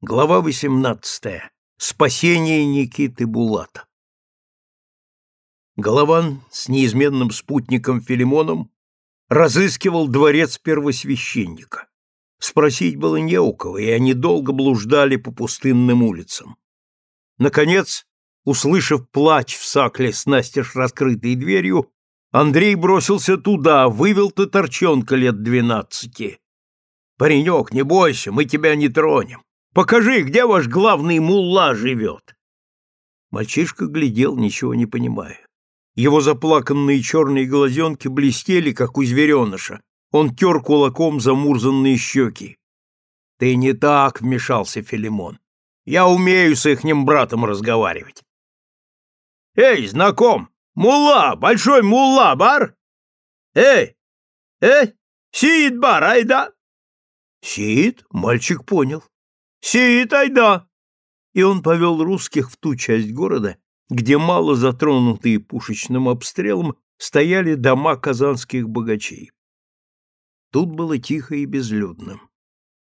Глава 18. Спасение Никиты Булата. Голован с неизменным спутником Филимоном разыскивал дворец первосвященника. Спросить было не у кого, и они долго блуждали по пустынным улицам. Наконец, услышав плач в сакле с настежь раскрытой дверью, Андрей бросился туда, вывел татарчонка лет двенадцати. «Паренек, не бойся, мы тебя не тронем. Покажи, где ваш главный мулла живет. Мальчишка глядел, ничего не понимая. Его заплаканные черные глазенки блестели, как у звереныша. Он тер кулаком замурзанные щеки. — Ты не так, — вмешался Филимон. — Я умею с ихним братом разговаривать. — Эй, знаком! Мулла! Большой мулла, бар! Эй! Эй! Сиит бар, айда! Сиит? Мальчик понял. Сиит айда!» И он повел русских в ту часть города, где мало затронутые пушечным обстрелом стояли дома казанских богачей. Тут было тихо и безлюдно.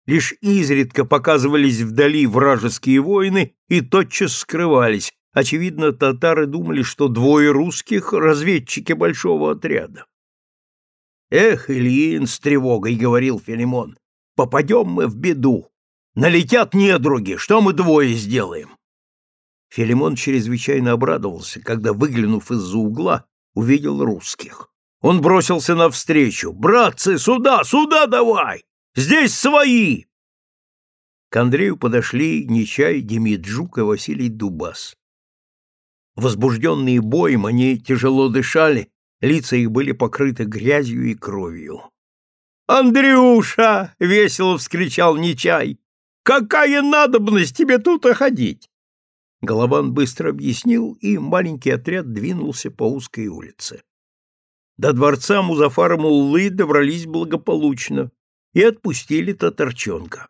Лишь изредка показывались вдали вражеские воины и тотчас скрывались. Очевидно, татары думали, что двое русских — разведчики большого отряда. «Эх, Ильин, с тревогой!» — говорил Филимон. «Попадем мы в беду. Налетят недруги, что мы двое сделаем? Филимон чрезвычайно обрадовался, когда, выглянув из-за угла, увидел русских. Он бросился навстречу. «Братцы, сюда, сюда давай! Здесь свои!» К Андрею подошли Нечай, Демид Жук и Василий Дубас. Возбужденные боем, они тяжело дышали, лица их были покрыты грязью и кровью. «Андрюша!» — весело вскричал Нечай. Какая надобность тебе тут ходить? Голован быстро объяснил, и маленький отряд двинулся по узкой улице. До дворца Музафара Муллы добрались благополучно и отпустили татарчонка.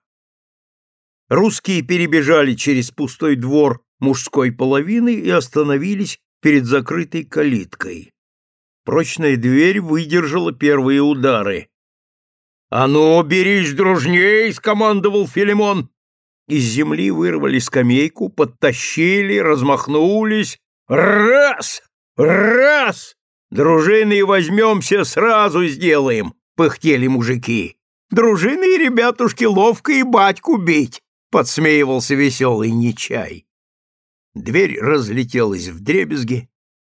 Русские перебежали через пустой двор мужской половины и остановились перед закрытой калиткой. Прочная дверь выдержала первые удары. «А ну, берись дружней!» — скомандовал Филимон. Из земли вырвали скамейку, подтащили, размахнулись. «Раз! Раз! Дружиной возьмемся, сразу сделаем!» — пыхтели мужики. «Дружины и ребятушки ловко и батьку бить!» — подсмеивался веселый Нечай. Дверь разлетелась в дребезги,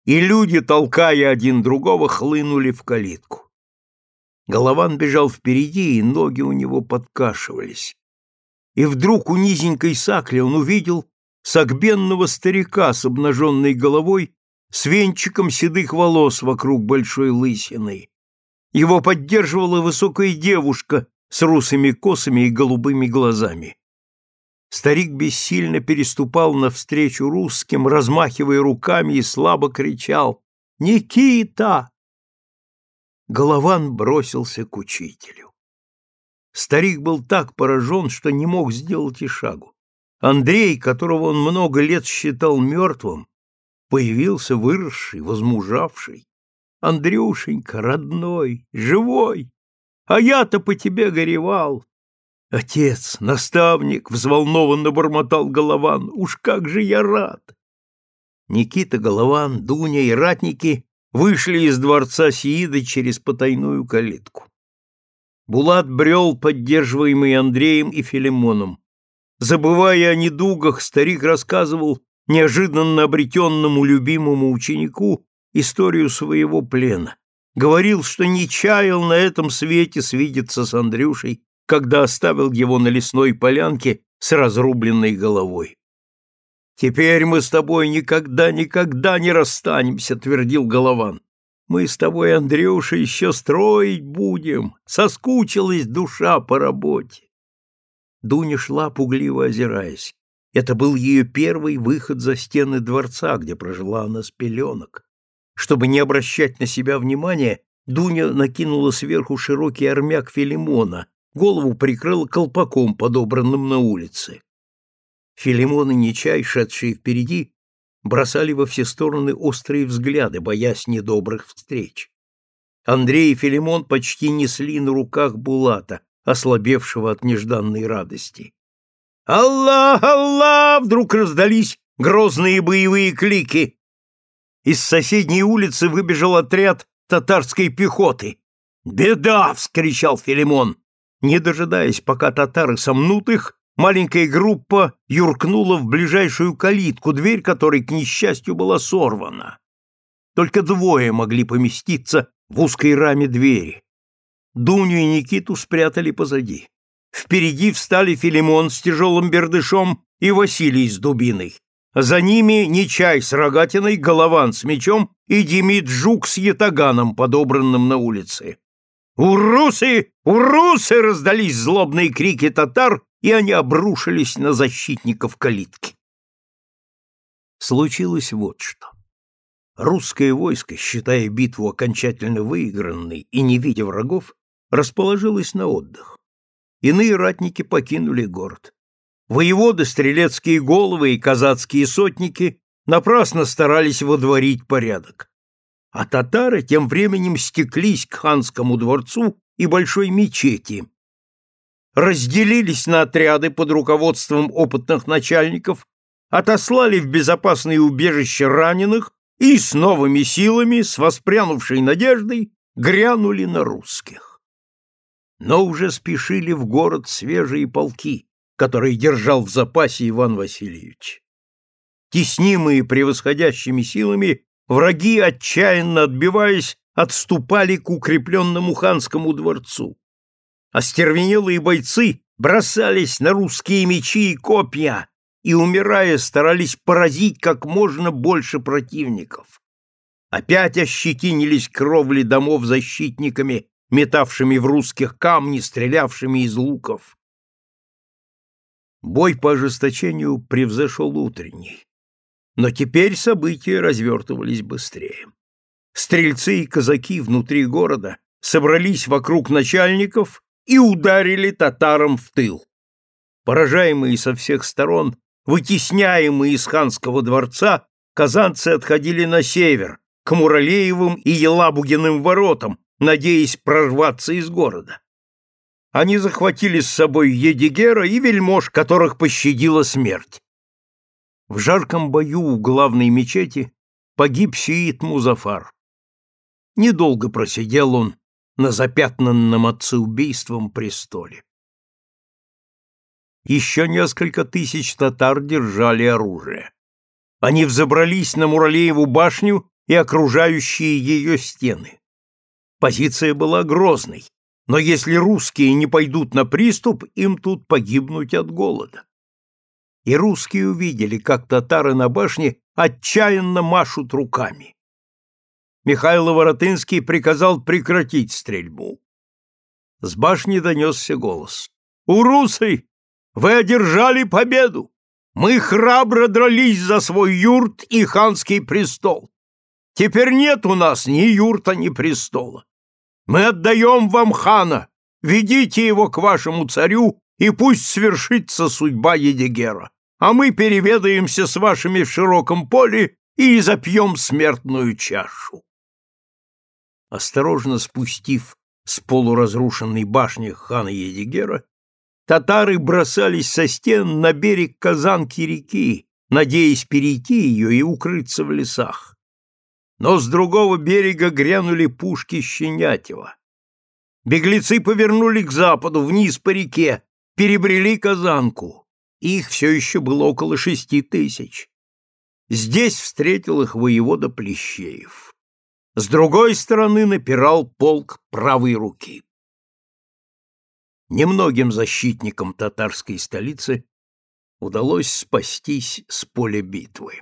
и люди, толкая один другого, хлынули в калитку. Голован бежал впереди, и ноги у него подкашивались. И вдруг у низенькой сакли он увидел согбенного старика с обнаженной головой, с венчиком седых волос вокруг большой лысины. Его поддерживала высокая девушка с русыми косами и голубыми глазами. Старик бессильно переступал навстречу русским, размахивая руками и слабо кричал «Никита! Голован бросился к учителю. Старик был так поражен, что не мог сделать и шагу. Андрей, которого он много лет считал мертвым, появился выросший, возмужавший. Андрюшенька, родной, живой, а я-то по тебе горевал. Отец, наставник, взволнованно бормотал Голован, уж как же я рад! Никита Голован, Дуня и ратники вышли из дворца Сииды через потайную калитку. Булат брел, поддерживаемый Андреем и Филимоном. Забывая о недугах, старик рассказывал неожиданно обретенному любимому ученику историю своего плена. Говорил, что не чаял на этом свете свидеться с Андрюшей, когда оставил его на лесной полянке с разрубленной головой. Теперь мы с тобой никогда, никогда не расстанемся, твердил Голован. Мы с тобой, Андрюша, еще строить будем. Соскучилась душа по работе. Дуня шла, пугливо озираясь. Это был ее первый выход за стены дворца, где прожила она с пеленок. Чтобы не обращать на себя внимания, Дуня накинула сверху широкий армяк Филимона, голову прикрыла колпаком, подобранным на улице. Филимон и Нечай, шедшие впереди, бросали во все стороны острые взгляды, боясь недобрых встреч. Андрей и Филимон почти несли на руках Булата, ослабевшего от нежданной радости. «Аллах! Аллах!» Вдруг раздались грозные боевые клики. Из соседней улицы выбежал отряд татарской пехоты. «Беда!» — вскричал Филимон. Не дожидаясь, пока татары сомнут их, маленькая группа юркнула в ближайшую калитку, дверь которой, к несчастью, была сорвана. Только двое могли поместиться в узкой раме двери. Дуню и Никиту спрятали позади. Впереди встали Филимон с тяжелым бердышом и Василий с дубиной. За ними Нечай с рогатиной, Голован с мечом и Демид Жук с ятаганом, подобранным на улице. «Урусы! Урусы!» — раздались злобные крики татар, и они обрушились на защитников калитки. Случилось вот что. Русское войско, считая битву окончательно выигранной и не видя врагов, расположилось на отдых. Иные ратники покинули город. Воеводы, стрелецкие головы и казацкие сотники напрасно старались водворить порядок а татары тем временем стеклись к ханскому дворцу и большой мечети, разделились на отряды под руководством опытных начальников, отослали в безопасные убежища раненых и с новыми силами, с воспрянувшей надеждой, грянули на русских. Но уже спешили в город свежие полки, которые держал в запасе Иван Васильевич. Теснимые превосходящими силами, Враги, отчаянно отбиваясь, отступали к укрепленному ханскому дворцу. Остервенелые бойцы бросались на русские мечи и копья и, умирая, старались поразить как можно больше противников. Опять ощетинились кровли домов защитниками, метавшими в русских камни, стрелявшими из луков. Бой по ожесточению превзошел утренний. Но теперь события развертывались быстрее. Стрельцы и казаки внутри города собрались вокруг начальников и ударили татарам в тыл. Поражаемые со всех сторон, вытесняемые из ханского дворца, казанцы отходили на север, к Муралеевым и Елабугиным воротам, надеясь прорваться из города. Они захватили с собой Едигера и вельмож, которых пощадила смерть. В жарком бою у главной мечети погиб сиит Музафар. Недолго просидел он на запятнанном отцеубийством престоле. Еще несколько тысяч татар держали оружие. Они взобрались на Муралееву башню и окружающие ее стены. Позиция была грозной, но если русские не пойдут на приступ, им тут погибнуть от голода и русские увидели, как татары на башне отчаянно машут руками. Михаил Воротынский приказал прекратить стрельбу. С башни донесся голос. «Урусы, вы одержали победу! Мы храбро дрались за свой юрт и ханский престол. Теперь нет у нас ни юрта, ни престола. Мы отдаем вам хана, ведите его к вашему царю, и пусть свершится судьба Едигера а мы переведаемся с вашими в широком поле и запьем смертную чашу. Осторожно спустив с полуразрушенной башни хана Едигера, татары бросались со стен на берег Казанки реки, надеясь перейти ее и укрыться в лесах. Но с другого берега грянули пушки Щенятева. Беглецы повернули к западу, вниз по реке, перебрели Казанку. Их все еще было около шести тысяч. Здесь встретил их воевода Плещеев. С другой стороны напирал полк правой руки. Немногим защитникам татарской столицы удалось спастись с поля битвы.